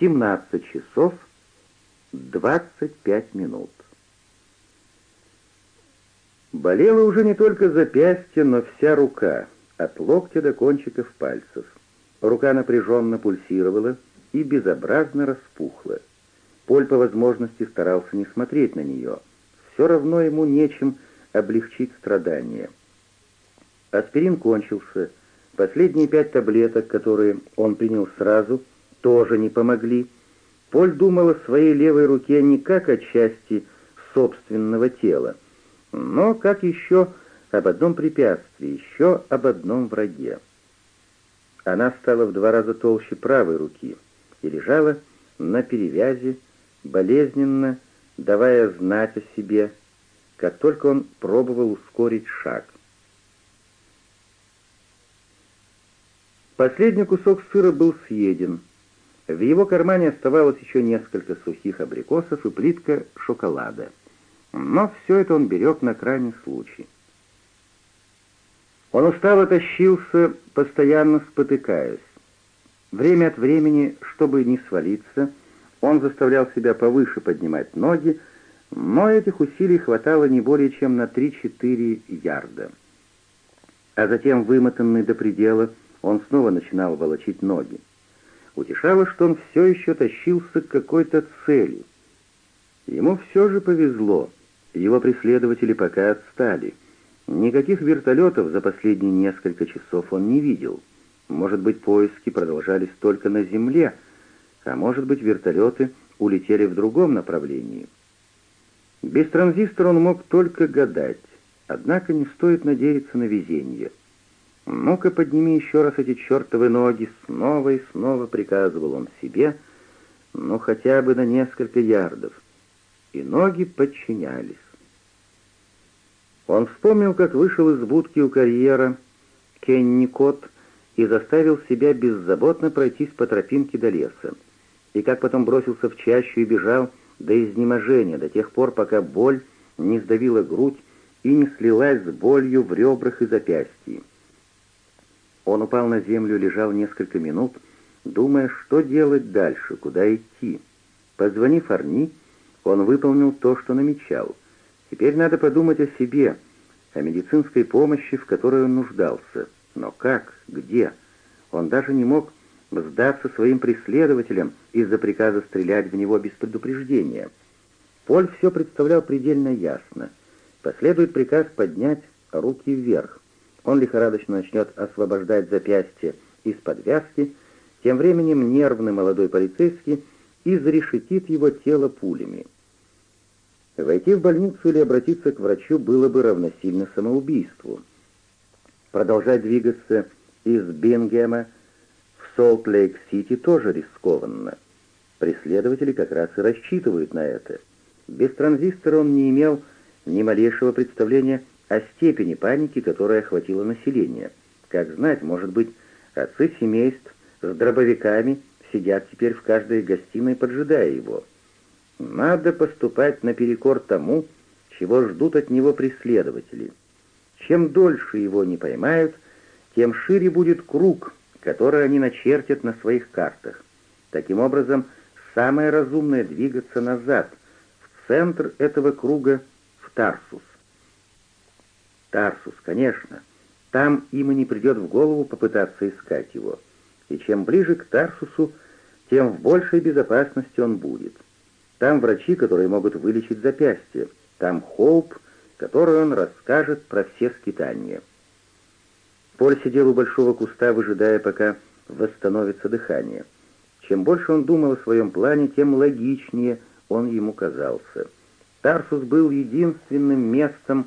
17 часов 25 минут. Болела уже не только запястье, но вся рука, от локтя до кончиков пальцев. Рука напряженно пульсировала и безобразно распухла. Поль по возможности старался не смотреть на нее. Все равно ему нечем облегчить страдания. Аспирин кончился. Последние пять таблеток, которые он принял сразу, — тоже не помогли. Поль думал о своей левой руке не как о части собственного тела, но как еще об одном препятствии, еще об одном враге. Она стала в два раза толще правой руки и лежала на перевязи, болезненно давая знать о себе, как только он пробовал ускорить шаг. Последний кусок сыра был съеден, в его кармане оставалось еще несколько сухих абрикосов и плитка шоколада. Но все это он берег на крайний случай. Он устало тащился, постоянно спотыкаясь. Время от времени, чтобы не свалиться, он заставлял себя повыше поднимать ноги, но этих усилий хватало не более чем на 3-4 ярда. А затем, вымотанный до предела, он снова начинал волочить ноги утешало, что он все еще тащился к какой-то цели. Ему все же повезло, его преследователи пока отстали. Никаких вертолетов за последние несколько часов он не видел. Может быть, поиски продолжались только на земле, а может быть, вертолеты улетели в другом направлении. Без транзистора он мог только гадать, однако не стоит надеяться на везение. «Ну-ка, подними еще раз эти чертовы ноги!» Снова и снова приказывал он себе, ну хотя бы на несколько ярдов. И ноги подчинялись. Он вспомнил, как вышел из будки у карьера Кенни Кот и заставил себя беззаботно пройтись по тропинке до леса, и как потом бросился в чащу и бежал до изнеможения, до тех пор, пока боль не сдавила грудь и не слилась с болью в ребрах и запястье. Он упал на землю, лежал несколько минут, думая, что делать дальше, куда идти. Позвонив Арни, он выполнил то, что намечал. Теперь надо подумать о себе, о медицинской помощи, в которой он нуждался. Но как? Где? Он даже не мог сдаться своим преследователям из-за приказа стрелять в него без предупреждения. Поль все представлял предельно ясно. Последует приказ поднять руки вверх. Он лихорадочно начнет освобождать запястье из подвязки, тем временем нервный молодой полицейский изрешетит его тело пулями. Войти в больницу или обратиться к врачу было бы равносильно самоубийству. Продолжать двигаться из Бингема в Солт-Лейк-Сити тоже рискованно. Преследователи как раз и рассчитывают на это. Без транзистора он не имел ни малейшего представления о степени паники, которая охватила население. Как знать, может быть, отцы семейств с дробовиками сидят теперь в каждой гостиной, поджидая его. Надо поступать наперекор тому, чего ждут от него преследователи. Чем дольше его не поймают, тем шире будет круг, который они начертят на своих картах. Таким образом, самое разумное двигаться назад, в центр этого круга, в Тарсус. Тарсус, конечно. Там им и не придет в голову попытаться искать его. И чем ближе к Тарсусу, тем в большей безопасности он будет. Там врачи, которые могут вылечить запястье. Там Хоуп, который он расскажет про все скитания. Поль сидел у большого куста, выжидая, пока восстановится дыхание. Чем больше он думал о своем плане, тем логичнее он ему казался. Тарсус был единственным местом,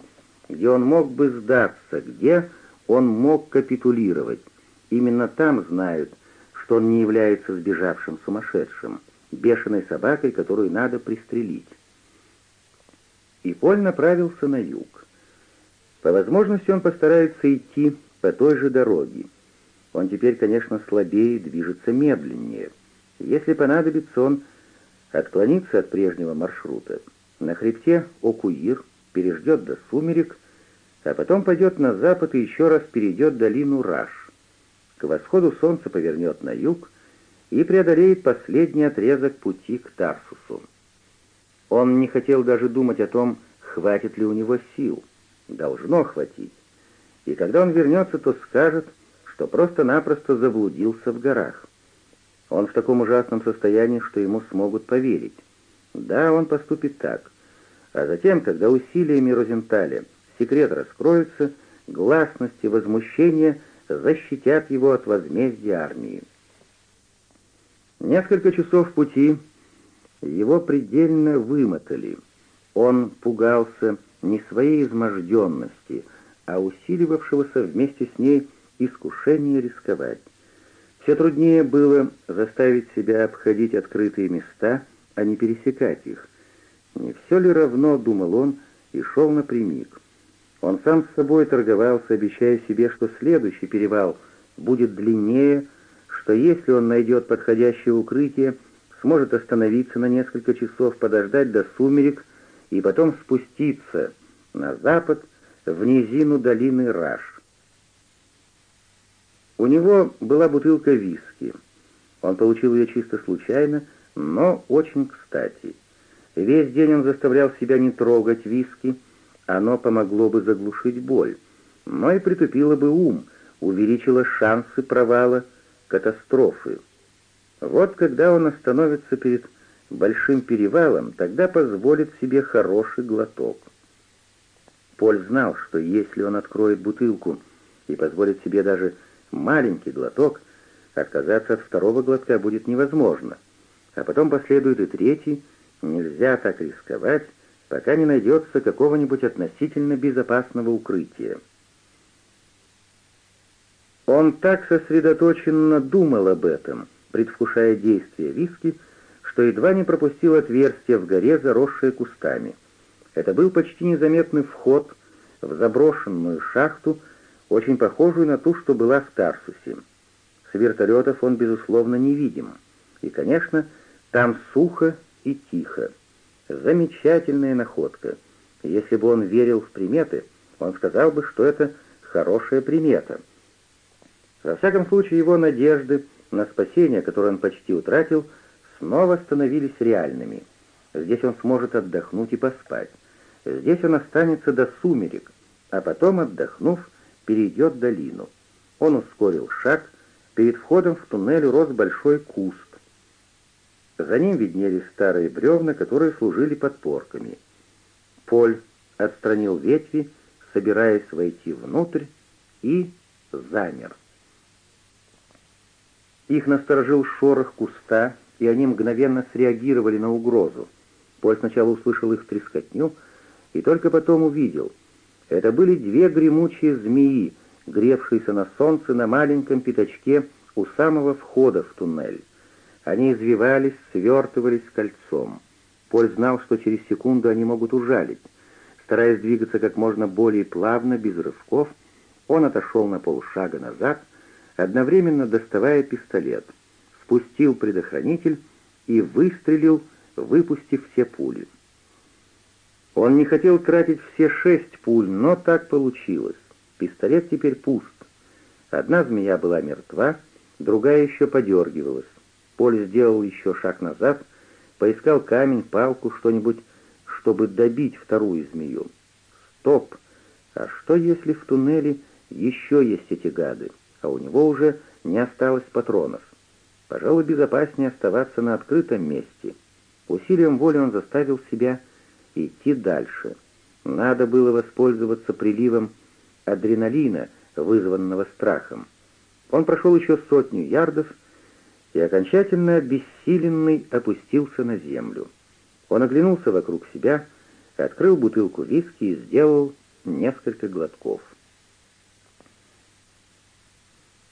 где он мог бы сдаться, где он мог капитулировать. Именно там знают, что он не является сбежавшим сумасшедшим, бешеной собакой, которую надо пристрелить. И Поль направился на юг. По возможности он постарается идти по той же дороге. Он теперь, конечно, слабее, движется медленнее. Если понадобится, он отклонится от прежнего маршрута. На хребте Окуир переждет до сумерек а потом пойдет на запад и еще раз перейдет долину Раш. К восходу солнце повернет на юг и преодолеет последний отрезок пути к Тарсусу. Он не хотел даже думать о том, хватит ли у него сил. Должно хватить. И когда он вернется, то скажет, что просто-напросто заблудился в горах. Он в таком ужасном состоянии, что ему смогут поверить. Да, он поступит так. А затем, когда усилиями Розенталя секрет раскроется, гласность и возмущение защитят его от возмездия армии. Несколько часов пути его предельно вымотали. Он пугался не своей изможденности, а усиливавшегося вместе с ней искушения рисковать. Все труднее было заставить себя обходить открытые места, а не пересекать их. Не все ли равно, думал он, и шел напрямик. Он сам с собой торговался, обещая себе, что следующий перевал будет длиннее, что если он найдет подходящее укрытие, сможет остановиться на несколько часов, подождать до сумерек и потом спуститься на запад в низину долины Раш. У него была бутылка виски. Он получил ее чисто случайно, но очень кстати. Весь день он заставлял себя не трогать виски, оно помогло бы заглушить боль, но и притупило бы ум, увеличило шансы провала, катастрофы. Вот когда он остановится перед большим перевалом, тогда позволит себе хороший глоток. Поль знал, что если он откроет бутылку и позволит себе даже маленький глоток, отказаться от второго глотка будет невозможно. А потом последует и третий, нельзя так рисковать, пока не найдется какого-нибудь относительно безопасного укрытия. Он так сосредоточенно думал об этом, предвкушая действие виски, что едва не пропустил отверстие в горе, заросшее кустами. Это был почти незаметный вход в заброшенную шахту, очень похожую на ту, что была в Тарсусе. С вертолетов он, безусловно, невидим. И, конечно, там сухо и тихо. Замечательная находка. Если бы он верил в приметы, он сказал бы, что это хорошая примета. Во всяком случае, его надежды на спасение, которое он почти утратил, снова становились реальными. Здесь он сможет отдохнуть и поспать. Здесь он останется до сумерек, а потом, отдохнув, перейдет долину. Он ускорил шаг. Перед входом в туннель рос большой куст. За ним виднелись старые бревна, которые служили подпорками. Поль отстранил ветви, собираясь войти внутрь, и замер. Их насторожил шорох куста, и они мгновенно среагировали на угрозу. Поль сначала услышал их трескотню, и только потом увидел. Это были две гремучие змеи, гревшиеся на солнце на маленьком пятачке у самого входа в туннель. Они извивались, свертывались кольцом. Поль знал, что через секунду они могут ужалить. Стараясь двигаться как можно более плавно, без рывков, он отошел на полшага назад, одновременно доставая пистолет, спустил предохранитель и выстрелил, выпустив все пули. Он не хотел тратить все шесть пуль, но так получилось. Пистолет теперь пуст. Одна змея была мертва, другая еще подергивалась. Поль сделал еще шаг назад, поискал камень, палку, что-нибудь, чтобы добить вторую змею. Стоп! А что если в туннеле еще есть эти гады, а у него уже не осталось патронов? Пожалуй, безопаснее оставаться на открытом месте. Усилием воли он заставил себя идти дальше. Надо было воспользоваться приливом адреналина, вызванного страхом. Он прошел еще сотню ярдов и окончательно обессиленный опустился на землю. Он оглянулся вокруг себя, открыл бутылку виски и сделал несколько глотков.